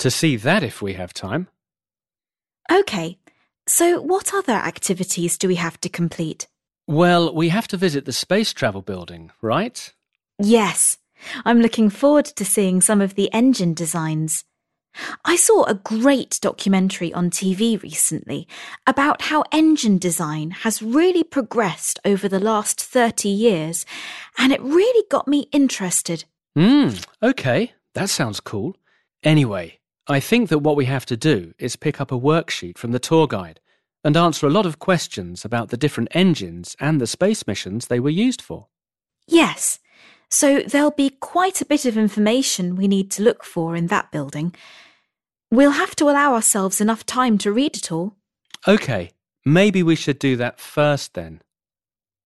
to see that if we have time. OK, so what other activities do we have to complete? Well, we have to visit the space travel building, right? Yes, I'm looking forward to seeing some of the engine designs. I saw a great documentary on TV recently about how engine design has really progressed over the last 30 years, and it really got me interested. Hmm, okay, that sounds cool. Anyway, I think that what we have to do is pick up a worksheet from the tour guide and answer a lot of questions about the different engines and the space missions they were used for. Yes, so there'll be quite a bit of information we need to look for in that building. We'll have to allow ourselves enough time to read it all. Okay, maybe we should do that first then.